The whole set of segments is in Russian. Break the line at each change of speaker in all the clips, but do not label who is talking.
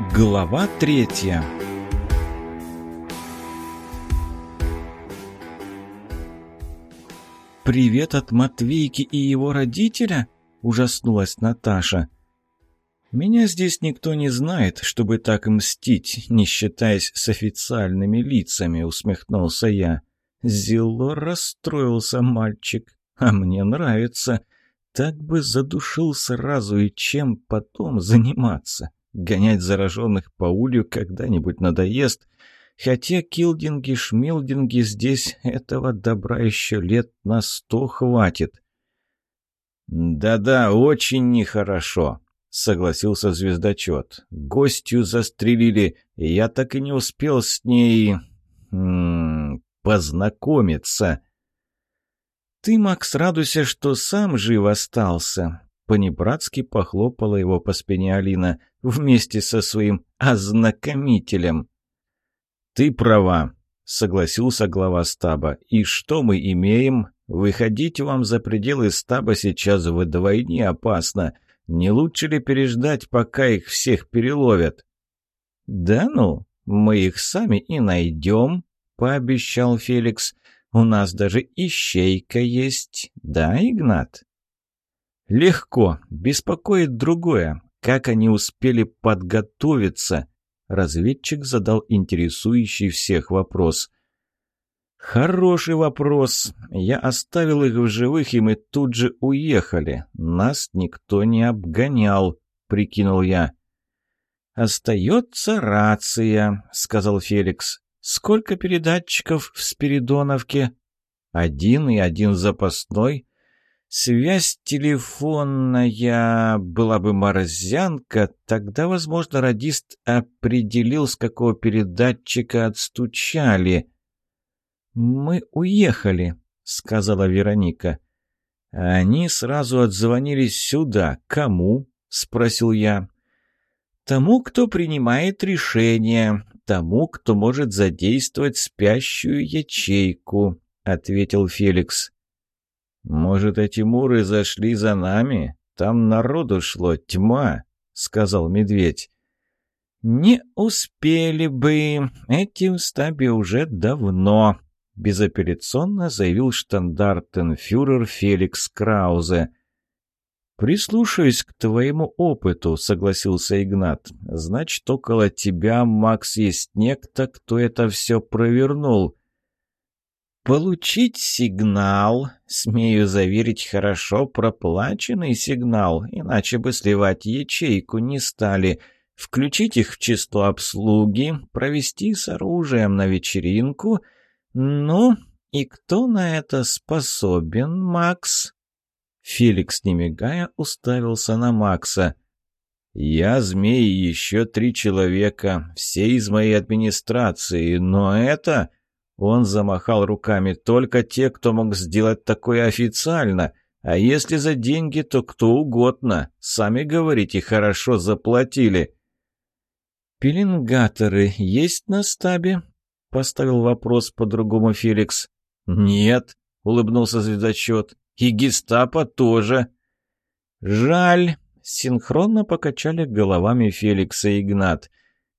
Глава третья «Привет от Матвейки и его родителя?» – ужаснулась Наташа. «Меня здесь никто не знает, чтобы так мстить, не считаясь с официальными лицами», – усмехнулся я. Зело расстроился мальчик, а мне нравится. Так бы задушил сразу и чем потом заниматься. Гонять зараженных по улью когда-нибудь надоест. Хотя килдинги-шмилдинги здесь этого добра еще лет на сто хватит. «Да-да, очень нехорошо», — согласился звездочет. «Гостью застрелили, и я так и не успел с ней... М -м, познакомиться». «Ты, Макс, радуйся, что сам жив остался», — понебратски похлопала его по спине Алина вместе со своим ознакомителем. «Ты права», — согласился глава стаба. «И что мы имеем? Выходить вам за пределы стаба сейчас вдвойне опасно. Не лучше ли переждать, пока их всех переловят?» «Да ну, мы их сами и найдем», — пообещал Феликс. У нас даже ищейка есть, да, Игнат?» «Легко. Беспокоит другое. Как они успели подготовиться?» Разведчик задал интересующий всех вопрос. «Хороший вопрос. Я оставил их в живых, и мы тут же уехали. Нас никто не обгонял», — прикинул я. «Остается рация», — сказал Феликс. Сколько передатчиков в Спиридоновке? Один и один запасной. Связь телефонная была бы морзянка, тогда, возможно, радист определил, с какого передатчика отстучали. «Мы уехали», — сказала Вероника. «Они сразу отзвонились сюда. Кому?» — спросил я. «Тому, кто принимает решение тому, кто может задействовать спящую ячейку», — ответил Феликс. «Может, эти муры зашли за нами? Там народу шло тьма», — сказал медведь. «Не успели бы. Эти в стабе уже давно», — безапелляционно заявил штандартенфюрер Феликс Краузе. «Прислушаюсь к твоему опыту», — согласился Игнат. «Значит, около тебя, Макс, есть некто, кто это все провернул». «Получить сигнал, смею заверить, хорошо проплаченный сигнал, иначе бы сливать ячейку не стали. Включить их в число обслуги, провести с оружием на вечеринку. Ну, и кто на это способен, Макс?» Феликс, не мигая, уставился на Макса. «Я, змей еще три человека, все из моей администрации, но это...» Он замахал руками. «Только те, кто мог сделать такое официально. А если за деньги, то кто угодно. Сами говорите, хорошо заплатили». «Пеленгаторы есть на стабе?» — поставил вопрос по-другому Феликс. «Нет», — улыбнулся звездочет. И гестапо тоже. Жаль. Синхронно покачали головами Феликс и Игнат.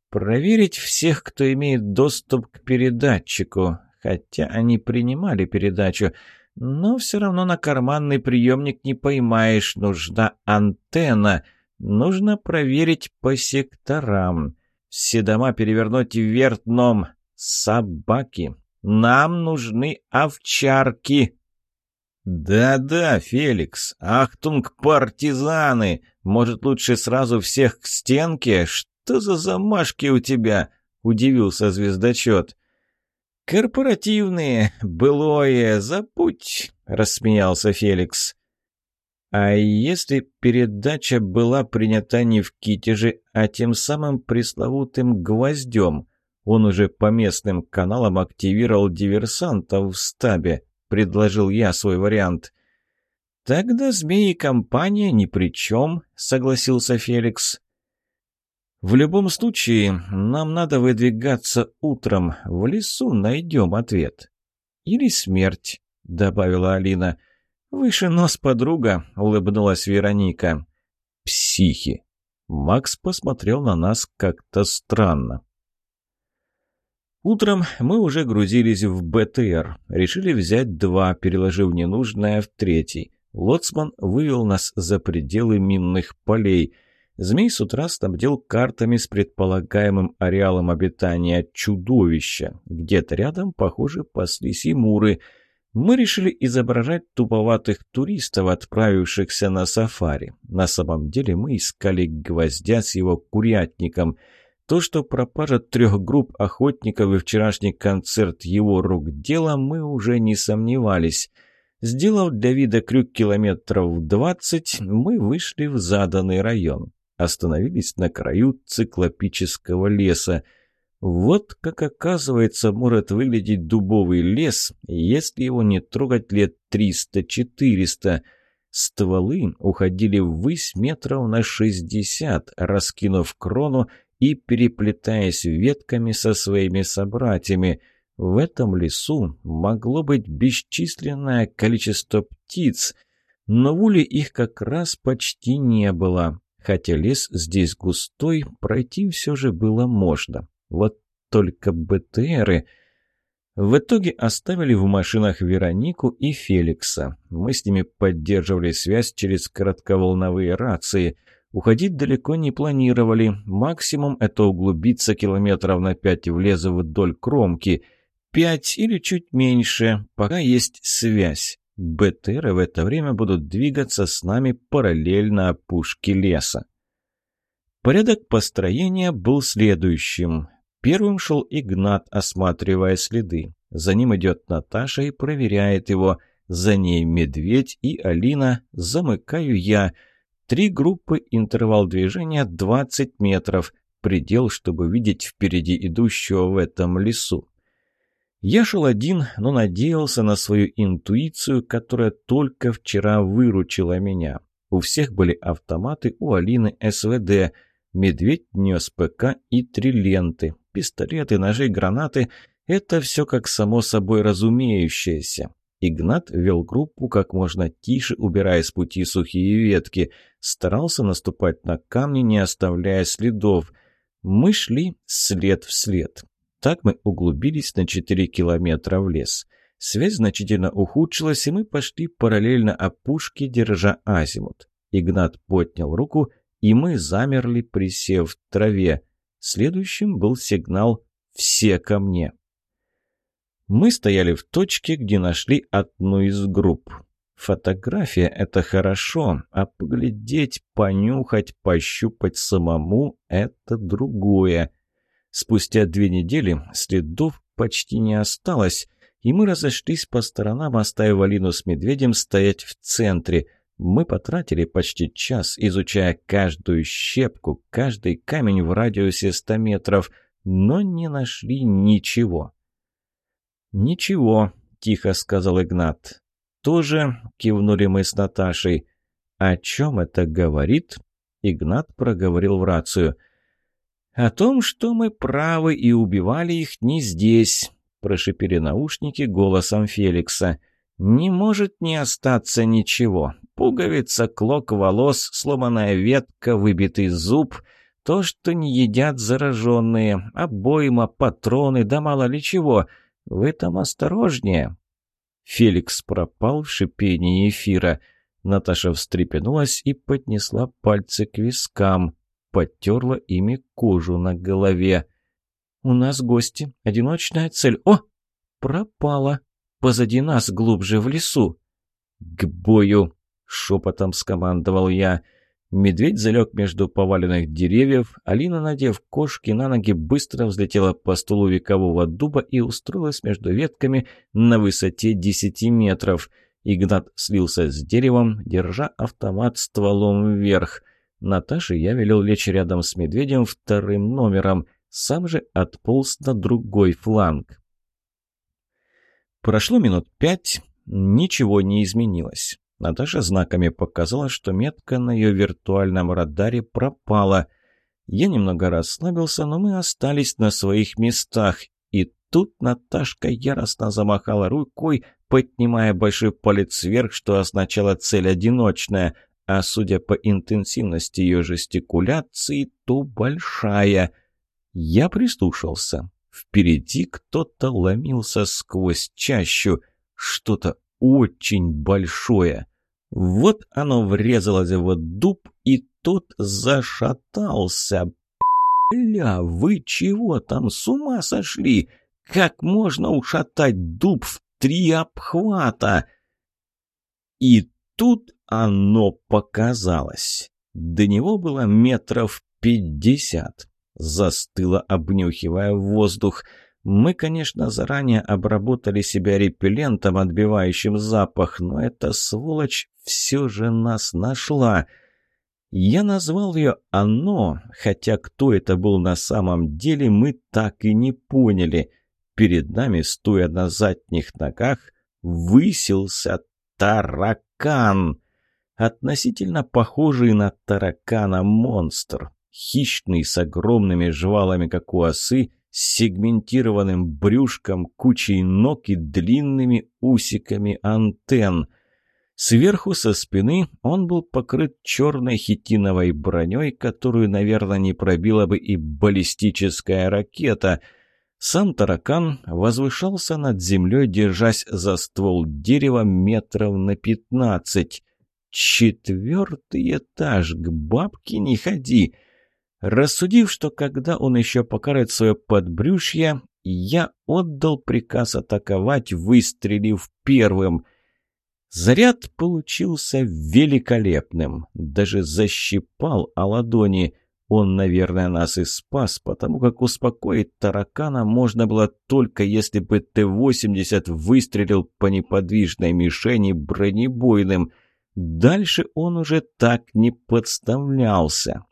Проверить всех, кто имеет доступ к передатчику. Хотя они принимали передачу. Но все равно на карманный приемник не поймаешь. Нужна антенна. Нужно проверить по секторам. Все дома перевернуть вверх дном. Собаки. Нам нужны овчарки. «Да-да, Феликс, ахтунг, партизаны! Может, лучше сразу всех к стенке? Что за замашки у тебя?» — удивился звездочет. «Корпоративные, былое, забудь!» — рассмеялся Феликс. «А если передача была принята не в Китеже, а тем самым пресловутым гвоздем?» Он уже по местным каналам активировал диверсантов в стабе. — предложил я свой вариант. «Тогда змеи компания ни при чем», — согласился Феликс. «В любом случае, нам надо выдвигаться утром. В лесу найдем ответ». «Или смерть», — добавила Алина. «Выше нос, подруга», — улыбнулась Вероника. «Психи», Макс посмотрел на нас как-то странно. Утром мы уже грузились в БТР. Решили взять два, переложив ненужное в третий. Лоцман вывел нас за пределы минных полей. Змей с утра снабдил картами с предполагаемым ареалом обитания чудовища. Где-то рядом, похоже, паслись и муры. Мы решили изображать туповатых туристов, отправившихся на сафари. На самом деле мы искали гвоздя с его курятником – то, что пропажа трех групп охотников и вчерашний концерт его рук дело, мы уже не сомневались. Сделав для вида крюк километров двадцать, мы вышли в заданный район. Остановились на краю циклопического леса. Вот как оказывается может выглядеть дубовый лес, если его не трогать лет триста-четыреста. Стволы уходили ввысь метров на шестьдесят, раскинув крону и переплетаясь ветками со своими собратьями. В этом лесу могло быть бесчисленное количество птиц, но в уле их как раз почти не было. Хотя лес здесь густой, пройти все же было можно. Вот только БТРы... В итоге оставили в машинах Веронику и Феликса. Мы с ними поддерживали связь через коротковолновые рации. Уходить далеко не планировали. Максимум это углубиться километров на пять в лес вдоль кромки. Пять или чуть меньше, пока есть связь. БТРы в это время будут двигаться с нами параллельно опушке леса. Порядок построения был следующим. Первым шел Игнат, осматривая следы. За ним идет Наташа и проверяет его. За ней Медведь и Алина. Замыкаю я – Три группы, интервал движения 20 метров. Предел, чтобы видеть впереди идущего в этом лесу. Я шел один, но надеялся на свою интуицию, которая только вчера выручила меня. У всех были автоматы, у Алины СВД. Медведь нес ПК и три ленты. Пистолеты, ножи, гранаты — это все как само собой разумеющееся. Игнат вел группу как можно тише, убирая с пути сухие ветки. Старался наступать на камни, не оставляя следов. Мы шли след в след. Так мы углубились на 4 километра в лес. Связь значительно ухудшилась, и мы пошли параллельно опушке, держа азимут. Игнат поднял руку, и мы замерли, присев в траве. Следующим был сигнал «Все ко мне». Мы стояли в точке, где нашли одну из групп. Фотография — это хорошо, а поглядеть, понюхать, пощупать самому — это другое. Спустя две недели следов почти не осталось, и мы разошлись по сторонам, оставив Алину с медведем стоять в центре. Мы потратили почти час, изучая каждую щепку, каждый камень в радиусе ста метров, но не нашли ничего. «Ничего», — тихо сказал Игнат. «Тоже?» — кивнули мы с Наташей. «О чем это говорит?» Игнат проговорил в рацию. «О том, что мы правы и убивали их не здесь», — прошипели наушники голосом Феликса. «Не может не остаться ничего. Пуговица, клок волос, сломанная ветка, выбитый зуб — то, что не едят зараженные, обойма, патроны, да мало ли чего — «Вы там осторожнее!» Феликс пропал в шипении эфира. Наташа встрепенулась и поднесла пальцы к вискам, потерла ими кожу на голове. «У нас гости. Одиночная цель. О! Пропала! Позади нас, глубже в лесу!» «К бою!» — шепотом скомандовал я — Медведь залег между поваленных деревьев, Алина, надев кошки на ноги, быстро взлетела по стулу векового дуба и устроилась между ветками на высоте десяти метров. Игнат слился с деревом, держа автомат стволом вверх. Наташе я велел лечь рядом с медведем вторым номером, сам же отполз на другой фланг. Прошло минут пять, ничего не изменилось. Наташа знаками показала, что метка на ее виртуальном радаре пропала. Я немного расслабился, но мы остались на своих местах. И тут Наташка яростно замахала рукой, поднимая большой палец вверх, что означало цель одиночная. А судя по интенсивности ее жестикуляции, то большая. Я прислушался. Впереди кто-то ломился сквозь чащу. Что-то очень большое. Вот оно врезалось в дуб, и тот зашатался. «Бля, вы чего там, с ума сошли? Как можно ушатать дуб в три обхвата?» И тут оно показалось. До него было метров пятьдесят. Застыло, обнюхивая воздух. Мы, конечно, заранее обработали себя репеллентом, отбивающим запах, но эта сволочь все же нас нашла. Я назвал ее «Оно», хотя кто это был на самом деле, мы так и не поняли. Перед нами, стоя на задних ногах, высился таракан. Относительно похожий на таракана монстр. Хищный, с огромными жвалами, как у осы, с сегментированным брюшком, кучей ног и длинными усиками антенн. Сверху со спины он был покрыт черной хитиновой броней, которую, наверное, не пробила бы и баллистическая ракета. Сам таракан возвышался над землей, держась за ствол дерева метров на пятнадцать. Четвертый этаж, к бабке не ходи. Рассудив, что когда он еще покарает свое подбрюшье, я отдал приказ атаковать, выстрелив первым — Заряд получился великолепным, даже защипал о ладони. Он, наверное, нас и спас, потому как успокоить таракана можно было только если бы Т-80 выстрелил по неподвижной мишени бронебойным. Дальше он уже так не подставлялся.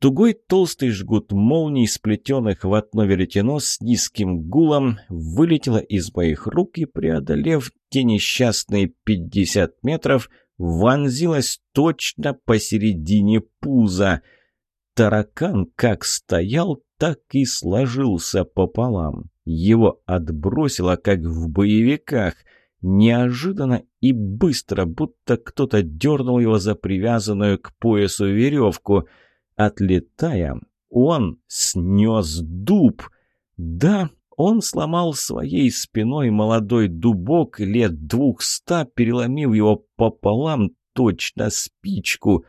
Тугой толстый жгут молний, сплетенных в одно веретено с низким гулом, вылетело из моих рук и, преодолев те несчастные пятьдесят метров, вонзилась точно посередине пуза. Таракан как стоял, так и сложился пополам. Его отбросило, как в боевиках, неожиданно и быстро, будто кто-то дернул его за привязанную к поясу веревку — Отлетая, он снес дуб. Да, он сломал своей спиной молодой дубок лет двухста, переломив его пополам точно спичку.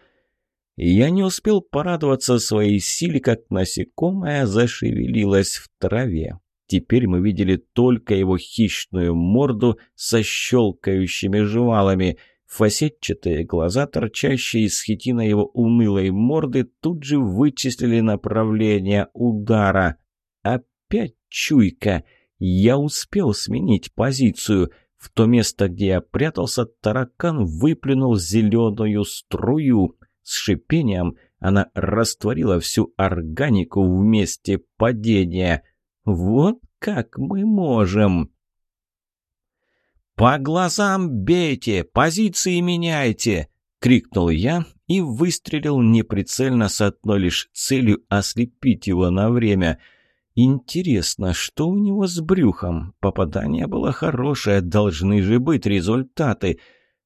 Я не успел порадоваться своей силе, как насекомое зашевелилось в траве. Теперь мы видели только его хищную морду со щелкающими жвалами — Фасетчатые глаза, торчащие из хитина его унылой морды, тут же вычислили направление удара. Опять чуйка. Я успел сменить позицию. В то место, где я прятался, таракан выплюнул зеленую струю. С шипением она растворила всю органику в месте падения. Вот как мы можем. «По глазам бейте! Позиции меняйте!» — крикнул я и выстрелил неприцельно с одной лишь целью ослепить его на время. Интересно, что у него с брюхом? Попадание было хорошее, должны же быть результаты.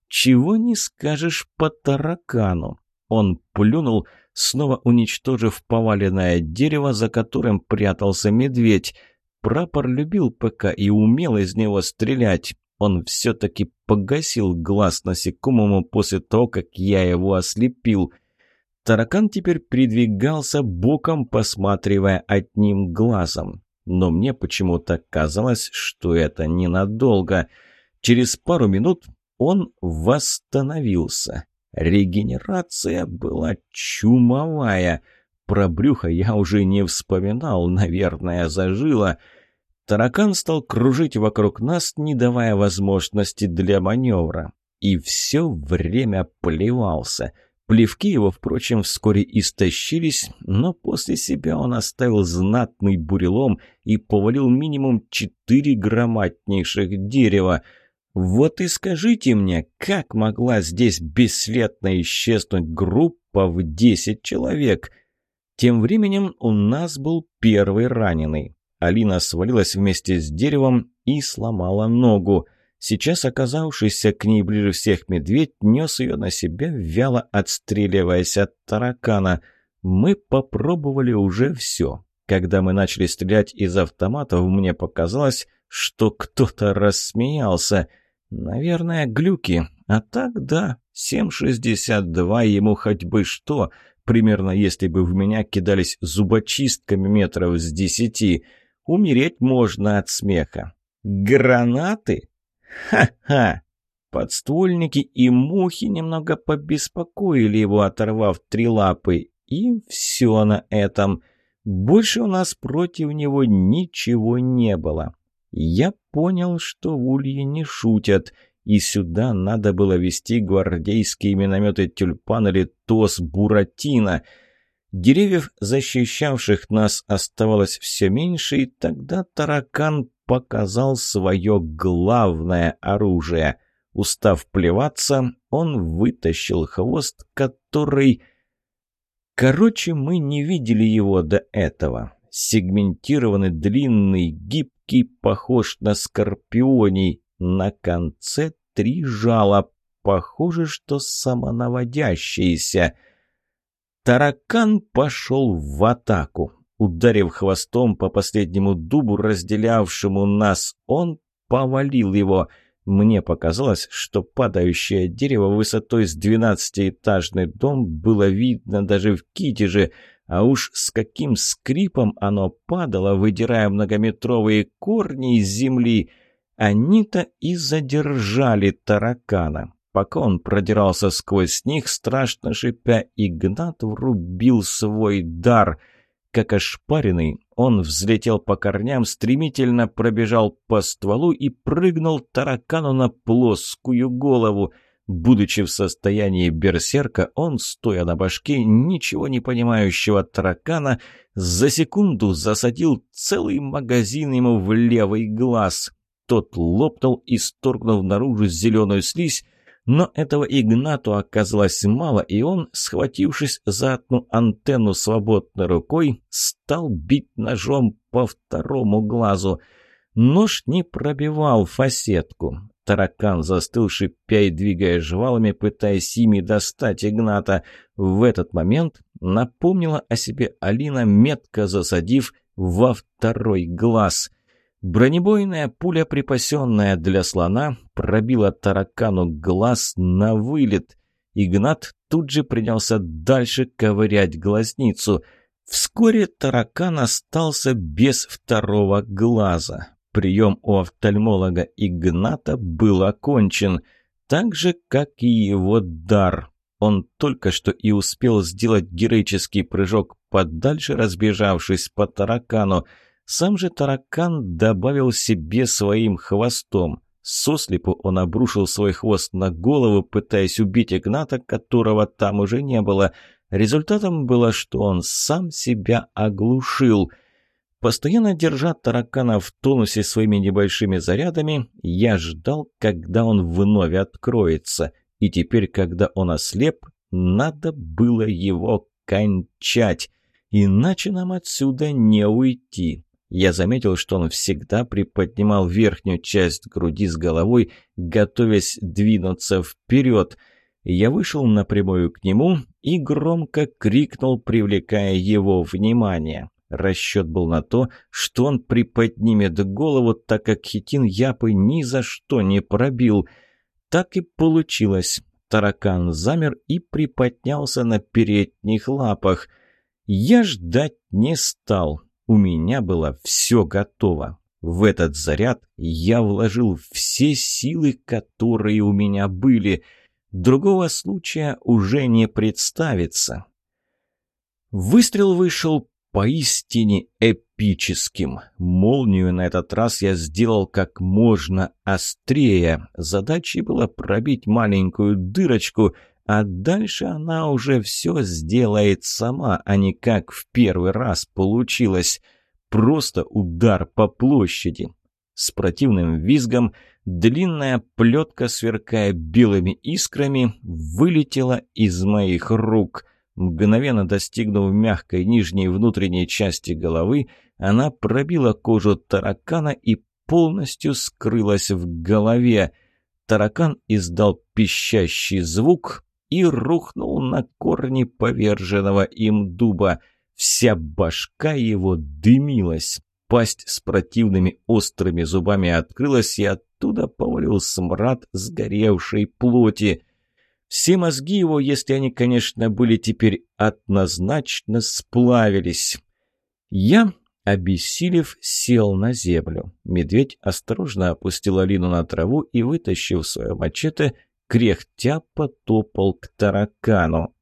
Чего не скажешь по таракану? Он плюнул, снова уничтожив поваленное дерево, за которым прятался медведь. Прапор любил ПК и умел из него стрелять. Он все-таки погасил глаз насекомому после того, как я его ослепил. Таракан теперь придвигался боком, посматривая одним глазом. Но мне почему-то казалось, что это ненадолго. Через пару минут он восстановился. Регенерация была чумовая. Про брюхо я уже не вспоминал, наверное, зажило. Таракан стал кружить вокруг нас, не давая возможности для маневра. И все время плевался. Плевки его, впрочем, вскоре истощились, но после себя он оставил знатный бурелом и повалил минимум четыре громаднейших дерева. Вот и скажите мне, как могла здесь бесследно исчезнуть группа в десять человек? Тем временем у нас был первый раненый. Алина свалилась вместе с деревом и сломала ногу. Сейчас оказавшийся к ней ближе всех медведь нес ее на себя, вяло отстреливаясь от таракана. Мы попробовали уже все. Когда мы начали стрелять из автоматов, мне показалось, что кто-то рассмеялся. Наверное, глюки. А так да, 7,62 ему хоть бы что. Примерно если бы в меня кидались зубочистками метров с десяти. Умереть можно от смеха. Гранаты? Ха-ха! Подствольники и мухи немного побеспокоили его, оторвав три лапы. И все на этом. Больше у нас против него ничего не было. Я понял, что в Улье не шутят, и сюда надо было вести гвардейские минометы «Тюльпан» или «ТОС Буратино». Деревьев, защищавших нас, оставалось все меньше, и тогда таракан показал свое главное оружие. Устав плеваться, он вытащил хвост, который... Короче, мы не видели его до этого. Сегментированный, длинный, гибкий, похож на скорпионий. На конце три жала, похоже, что самонаводящиеся. Таракан пошел в атаку. Ударив хвостом по последнему дубу, разделявшему нас, он повалил его. Мне показалось, что падающее дерево высотой с двенадцатиэтажный дом было видно даже в Китеже, а уж с каким скрипом оно падало, выдирая многометровые корни из земли. Они-то и задержали таракана. Пока он продирался сквозь них, страшно шипя, Игнат врубил свой дар — как ошпаренный, он взлетел по корням, стремительно пробежал по стволу и прыгнул таракану на плоскую голову. Будучи в состоянии берсерка, он, стоя на башке ничего не понимающего таракана, за секунду засадил целый магазин ему в левый глаз. Тот лопнул, исторгнув наружу зеленую слизь, но этого Игнату оказалось мало, и он, схватившись за одну антенну свободной рукой, стал бить ножом по второму глазу. Нож не пробивал фасетку. Таракан застыл, шипя и двигая жвалами, пытаясь ими достать Игната. В этот момент напомнила о себе Алина, метко засадив во второй глаз — Бронебойная пуля, припасенная для слона, пробила таракану глаз на вылет. Игнат тут же принялся дальше ковырять глазницу. Вскоре таракан остался без второго глаза. Прием у офтальмолога Игната был окончен, так же, как и его дар. Он только что и успел сделать героический прыжок подальше, разбежавшись по таракану. Сам же таракан добавил себе своим хвостом. Сослепу он обрушил свой хвост на голову, пытаясь убить Игната, которого там уже не было. Результатом было, что он сам себя оглушил. Постоянно держа таракана в тонусе своими небольшими зарядами, я ждал, когда он вновь откроется. И теперь, когда он ослеп, надо было его кончать. Иначе нам отсюда не уйти. Я заметил, что он всегда приподнимал верхнюю часть груди с головой, готовясь двинуться вперед. Я вышел напрямую к нему и громко крикнул, привлекая его внимание. Расчет был на то, что он приподнимет голову, так как хитин япы ни за что не пробил. Так и получилось. Таракан замер и приподнялся на передних лапах. Я ждать не стал. У меня было все готово. В этот заряд я вложил все силы, которые у меня были. Другого случая уже не представится. Выстрел вышел поистине эпическим. Молнию на этот раз я сделал как можно острее. Задачей было пробить маленькую дырочку — а дальше она уже все сделает сама, а не как в первый раз получилось. Просто удар по площади. С противным визгом длинная плетка, сверкая белыми искрами, вылетела из моих рук. Мгновенно достигнув мягкой нижней внутренней части головы, она пробила кожу таракана и полностью скрылась в голове. Таракан издал пищащий звук и рухнул на корни поверженного им дуба. Вся башка его дымилась. Пасть с противными острыми зубами открылась, и оттуда повалил смрад сгоревшей плоти. Все мозги его, если они, конечно, были теперь однозначно, сплавились. Я, обессилев, сел на землю. Медведь осторожно опустил Алину на траву и, вытащив свое мачете, кряхтя потопал к таракану.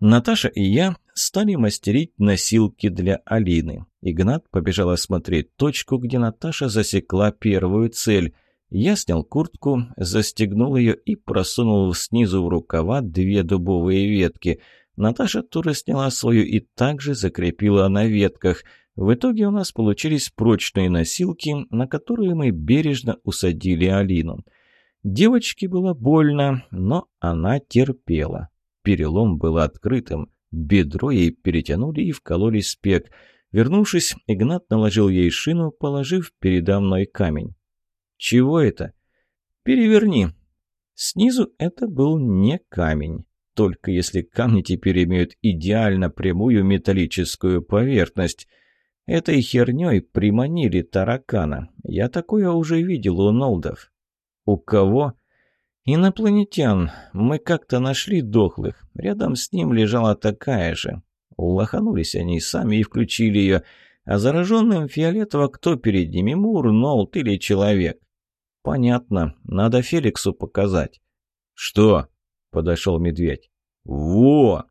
Наташа и я стали мастерить носилки для Алины. Игнат побежал осмотреть точку, где Наташа засекла первую цель. Я снял куртку, застегнул ее и просунул снизу в рукава две дубовые ветки. Наташа тоже сняла свою и также закрепила на ветках. В итоге у нас получились прочные носилки, на которые мы бережно усадили Алину. Девочке было больно, но она терпела. Перелом был открытым. Бедро ей перетянули и вкололи спек. Вернувшись, Игнат наложил ей шину, положив передо мной камень. «Чего это?» «Переверни». Снизу это был не камень. Только если камни теперь имеют идеально прямую металлическую поверхность. Этой херней приманили таракана. Я такое уже видел у нолдов. «У кого?» «Инопланетян. Мы как-то нашли дохлых. Рядом с ним лежала такая же. Лоханулись они сами и включили ее. А зараженным фиолетово кто перед ними, Мур, Нолт или человек?» «Понятно. Надо Феликсу показать». «Что?» — подошел медведь. «Во!»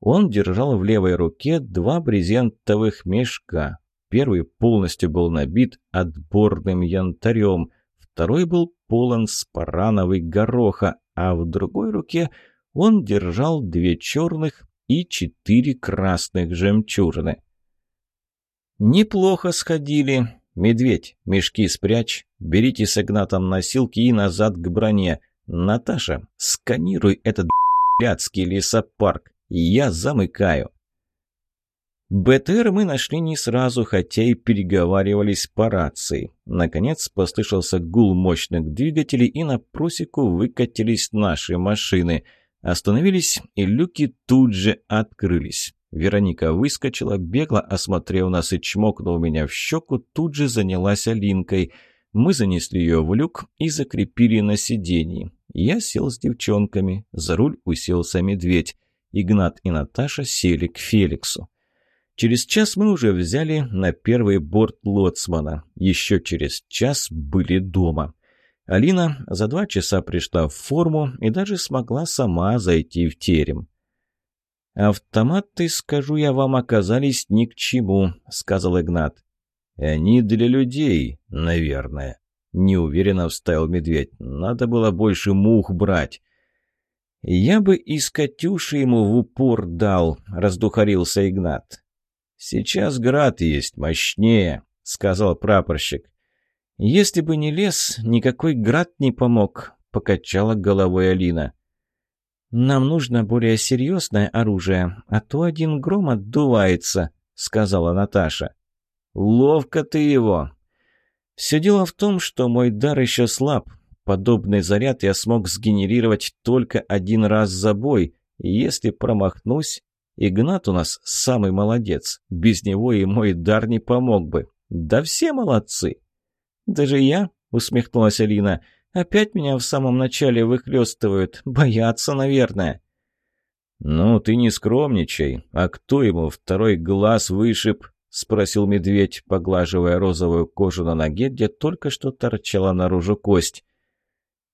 Он держал в левой руке два брезентовых мешка. Первый полностью был набит отборным янтарем, второй был полон спарановой гороха, а в другой руке он держал две черных и четыре красных жемчужины. «Неплохо сходили. Медведь, мешки спрячь, берите с Игнатом носилки и назад к броне. Наташа, сканируй этот блядский лесопарк. Я замыкаю». БТР мы нашли не сразу, хотя и переговаривались по рации. Наконец послышался гул мощных двигателей, и на просеку выкатились наши машины. Остановились, и люки тут же открылись. Вероника выскочила, бегло осмотрев нас и чмокнув меня в щеку, тут же занялась Алинкой. Мы занесли ее в люк и закрепили на сиденье. Я сел с девчонками, за руль уселся медведь. Игнат и Наташа сели к Феликсу. Через час мы уже взяли на первый борт лоцмана. Еще через час были дома. Алина за два часа пришла в форму и даже смогла сама зайти в терем. «Автоматы, скажу я вам, оказались ни к чему», — сказал Игнат. «Они для людей, наверное», — неуверенно вставил медведь. «Надо было больше мух брать». «Я бы из Катюши ему в упор дал», — раздухарился Игнат. «Сейчас град есть, мощнее», — сказал прапорщик. «Если бы не лес, никакой град не помог», — покачала головой Алина. «Нам нужно более серьезное оружие, а то один гром отдувается», — сказала Наташа. «Ловко ты его!» «Все дело в том, что мой дар еще слаб. Подобный заряд я смог сгенерировать только один раз за бой, и если промахнусь, Игнат у нас самый молодец. Без него и мой дар не помог бы. Да все молодцы. Даже я, усмехнулась Алина, опять меня в самом начале выхлестывают. Боятся, наверное. «Ну, ты не скромничай. А кто ему второй глаз вышиб?» — спросил медведь, поглаживая розовую кожу на ноге, где только что торчала наружу кость.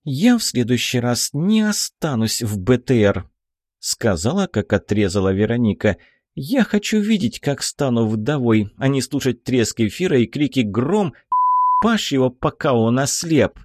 «Я в следующий раз не останусь в БТР», Сказала, как отрезала Вероника. «Я хочу видеть, как стану вдовой, а не слушать треск эфира и крики «Гром!» «Паш его, пока он ослеп!»